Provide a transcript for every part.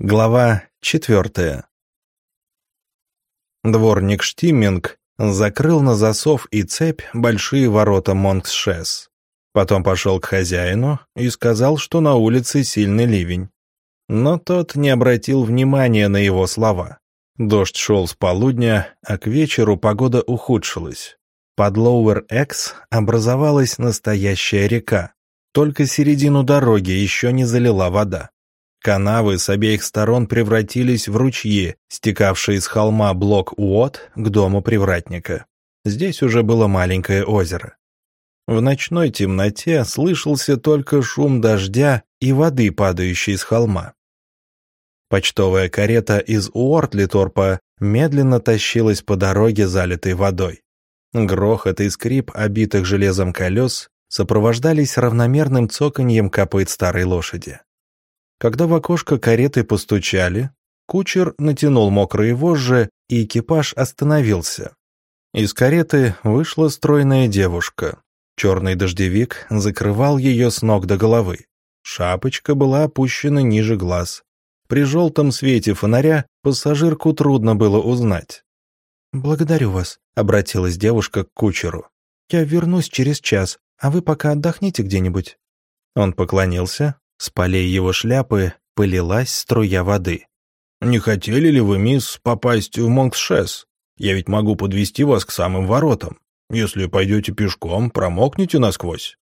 Глава четвертая. Дворник Штимминг закрыл на засов и цепь большие ворота Монксшес. Потом пошел к хозяину и сказал, что на улице сильный ливень. Но тот не обратил внимания на его слова. Дождь шел с полудня, а к вечеру погода ухудшилась. Под Лоуэр-Экс образовалась настоящая река. Только середину дороги еще не залила вода. Канавы с обеих сторон превратились в ручьи, стекавшие с холма Блок-Уот к дому привратника. Здесь уже было маленькое озеро. В ночной темноте слышался только шум дождя и воды, падающей с холма. Почтовая карета из Уортлиторпа медленно тащилась по дороге, залитой водой. Грохот и скрип обитых железом колес сопровождались равномерным цоканьем копыт старой лошади. Когда в окошко кареты постучали, кучер натянул мокрые вожжи, и экипаж остановился. Из кареты вышла стройная девушка. Черный дождевик закрывал ее с ног до головы. Шапочка была опущена ниже глаз. При желтом свете фонаря пассажирку трудно было узнать. «Благодарю вас», — обратилась девушка к кучеру. «Я вернусь через час, а вы пока отдохните где-нибудь». Он поклонился, с полей его шляпы полилась струя воды. «Не хотели ли вы, мисс, попасть в Монкшес? Я ведь могу подвести вас к самым воротам. Если пойдете пешком, промокнете насквозь».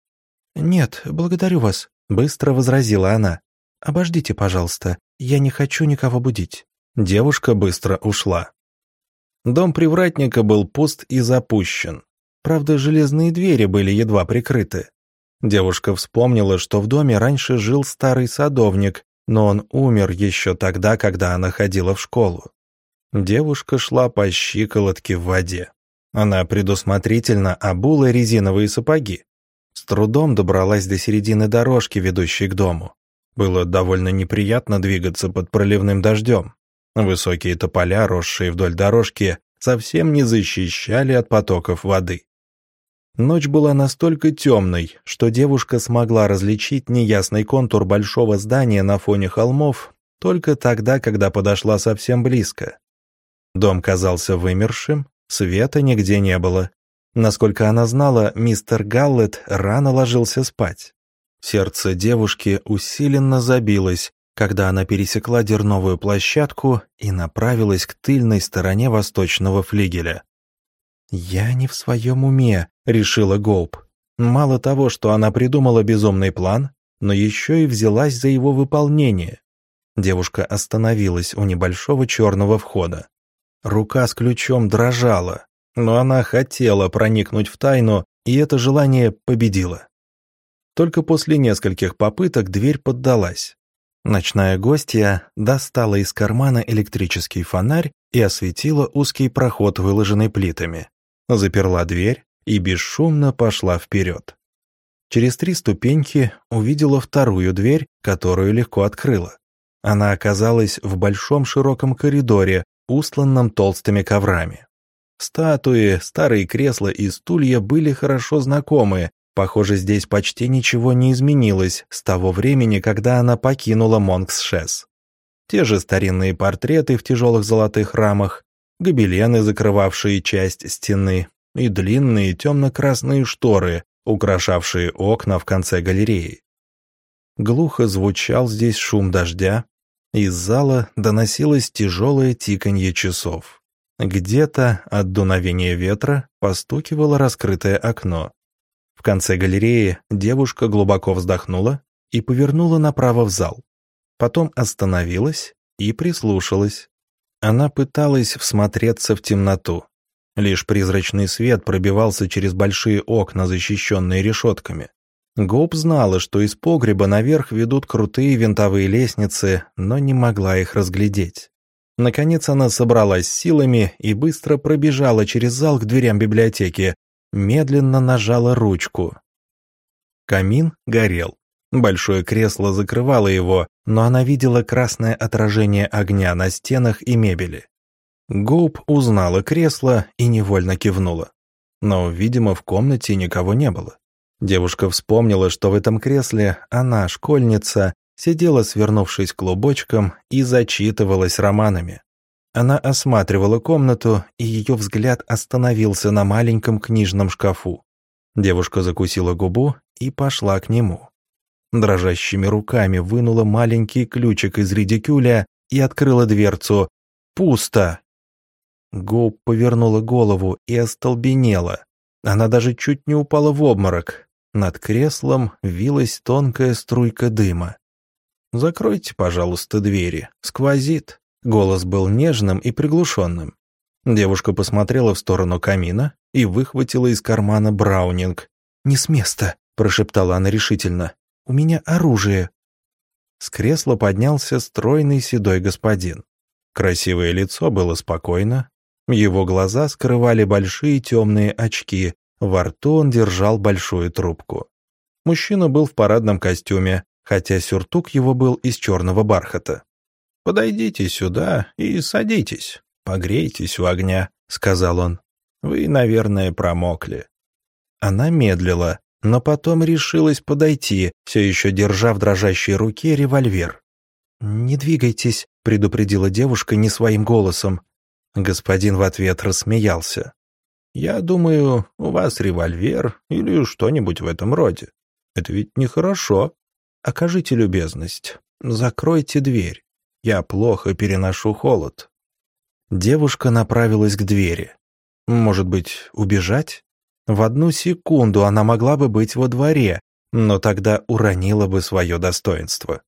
«Нет, благодарю вас», — быстро возразила она. «Обождите, пожалуйста, я не хочу никого будить». Девушка быстро ушла. Дом привратника был пуст и запущен. Правда, железные двери были едва прикрыты. Девушка вспомнила, что в доме раньше жил старый садовник, но он умер еще тогда, когда она ходила в школу. Девушка шла по щиколотке в воде. Она предусмотрительно обула резиновые сапоги. С трудом добралась до середины дорожки, ведущей к дому. Было довольно неприятно двигаться под проливным дождем. Высокие тополя, росшие вдоль дорожки, совсем не защищали от потоков воды. Ночь была настолько темной, что девушка смогла различить неясный контур большого здания на фоне холмов только тогда, когда подошла совсем близко. Дом казался вымершим, света нигде не было. Насколько она знала, мистер Галлет рано ложился спать. Сердце девушки усиленно забилось, когда она пересекла дерновую площадку и направилась к тыльной стороне восточного флигеля. «Я не в своем уме», — решила Гоуп. Мало того, что она придумала безумный план, но еще и взялась за его выполнение. Девушка остановилась у небольшого черного входа. Рука с ключом дрожала, но она хотела проникнуть в тайну, и это желание победило. Только после нескольких попыток дверь поддалась. Ночная гостья достала из кармана электрический фонарь и осветила узкий проход, выложенный плитами заперла дверь и бесшумно пошла вперед. Через три ступеньки увидела вторую дверь, которую легко открыла. Она оказалась в большом широком коридоре, устланном толстыми коврами. Статуи, старые кресла и стулья были хорошо знакомы, похоже, здесь почти ничего не изменилось с того времени, когда она покинула Монксшес. Те же старинные портреты в тяжелых золотых рамах, гобелены, закрывавшие часть стены, и длинные темно-красные шторы, украшавшие окна в конце галереи. Глухо звучал здесь шум дождя, из зала доносилось тяжелое тиканье часов. Где-то от дуновения ветра постукивало раскрытое окно. В конце галереи девушка глубоко вздохнула и повернула направо в зал. Потом остановилась и прислушалась. Она пыталась всмотреться в темноту. Лишь призрачный свет пробивался через большие окна, защищенные решетками. Гоп знала, что из погреба наверх ведут крутые винтовые лестницы, но не могла их разглядеть. Наконец она собралась силами и быстро пробежала через зал к дверям библиотеки, медленно нажала ручку. Камин горел. Большое кресло закрывало его, но она видела красное отражение огня на стенах и мебели. Гоуп узнала кресло и невольно кивнула. Но, видимо, в комнате никого не было. Девушка вспомнила, что в этом кресле она, школьница, сидела, свернувшись клубочком, и зачитывалась романами. Она осматривала комнату, и ее взгляд остановился на маленьком книжном шкафу. Девушка закусила губу и пошла к нему. Дрожащими руками вынула маленький ключик из редикюля и открыла дверцу. Пусто! Гоуп повернула голову и остолбенела. Она даже чуть не упала в обморок. Над креслом вилась тонкая струйка дыма. «Закройте, пожалуйста, двери. Сквозит». Голос был нежным и приглушенным. Девушка посмотрела в сторону камина и выхватила из кармана браунинг. «Не с места», — прошептала она решительно. «У меня оружие». С кресла поднялся стройный седой господин. Красивое лицо было спокойно, его глаза скрывали большие темные очки, во рту он держал большую трубку. Мужчина был в парадном костюме, хотя сюртук его был из черного бархата. «Подойдите сюда и садитесь, погрейтесь у огня», — сказал он. «Вы, наверное, промокли». Она медлила, но потом решилась подойти, все еще держа в дрожащей руке револьвер. «Не двигайтесь», — предупредила девушка не своим голосом. Господин в ответ рассмеялся. «Я думаю, у вас револьвер или что-нибудь в этом роде. Это ведь нехорошо. Окажите любезность. Закройте дверь. Я плохо переношу холод». Девушка направилась к двери. Может быть, убежать? В одну секунду она могла бы быть во дворе, но тогда уронила бы свое достоинство.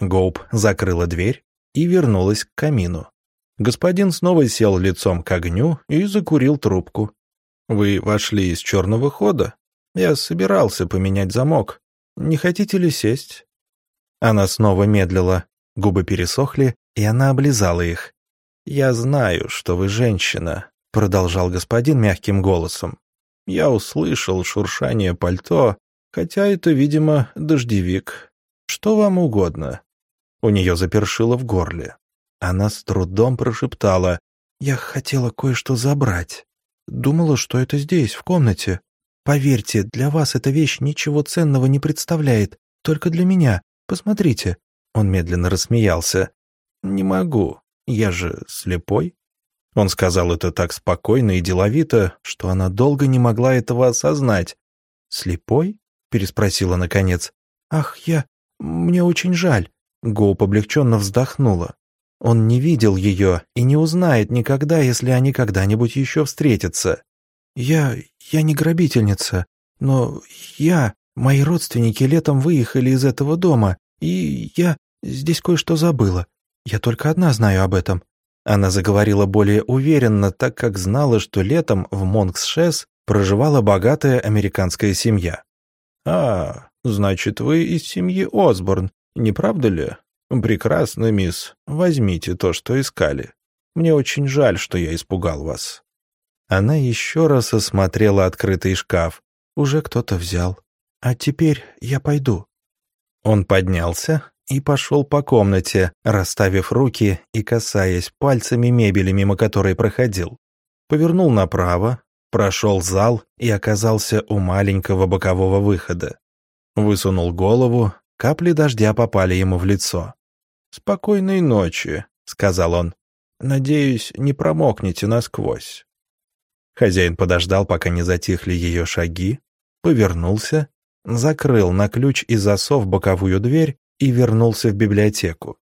Гоуп закрыла дверь и вернулась к камину. Господин снова сел лицом к огню и закурил трубку. «Вы вошли из черного хода? Я собирался поменять замок. Не хотите ли сесть?» Она снова медлила, губы пересохли, и она облизала их. «Я знаю, что вы женщина», — продолжал господин мягким голосом. «Я услышал шуршание пальто, хотя это, видимо, дождевик. Что вам угодно?» У нее запершило в горле. Она с трудом прошептала. «Я хотела кое-что забрать. Думала, что это здесь, в комнате. Поверьте, для вас эта вещь ничего ценного не представляет, только для меня. Посмотрите». Он медленно рассмеялся. «Не могу. Я же слепой». Он сказал это так спокойно и деловито, что она долго не могла этого осознать. «Слепой?» — переспросила наконец. «Ах, я... Мне очень жаль». Гоуп облегченно вздохнула. Он не видел ее и не узнает никогда, если они когда-нибудь еще встретятся. Я... я не грабительница, но я... Мои родственники летом выехали из этого дома, и я здесь кое-что забыла. Я только одна знаю об этом». Она заговорила более уверенно, так как знала, что летом в Монксшес проживала богатая американская семья. «А, значит, вы из семьи Осборн, не правда ли?» «Прекрасно, мисс. Возьмите то, что искали. Мне очень жаль, что я испугал вас». Она еще раз осмотрела открытый шкаф. Уже кто-то взял. «А теперь я пойду». Он поднялся и пошел по комнате, расставив руки и касаясь пальцами мебели, мимо которой проходил. Повернул направо, прошел зал и оказался у маленького бокового выхода. Высунул голову, Капли дождя попали ему в лицо. «Спокойной ночи», — сказал он. «Надеюсь, не промокнете насквозь». Хозяин подождал, пока не затихли ее шаги, повернулся, закрыл на ключ и засов боковую дверь и вернулся в библиотеку.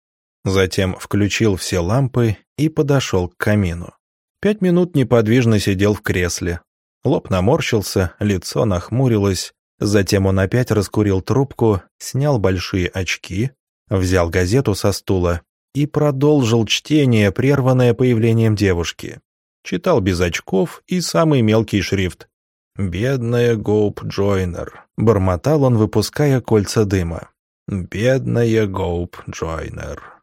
Затем включил все лампы и подошел к камину. Пять минут неподвижно сидел в кресле. Лоб наморщился, лицо нахмурилось, Затем он опять раскурил трубку, снял большие очки, взял газету со стула и продолжил чтение, прерванное появлением девушки. Читал без очков и самый мелкий шрифт. «Бедная Гоуп Джойнер», — бормотал он, выпуская кольца дыма. «Бедная Гоуп Джойнер».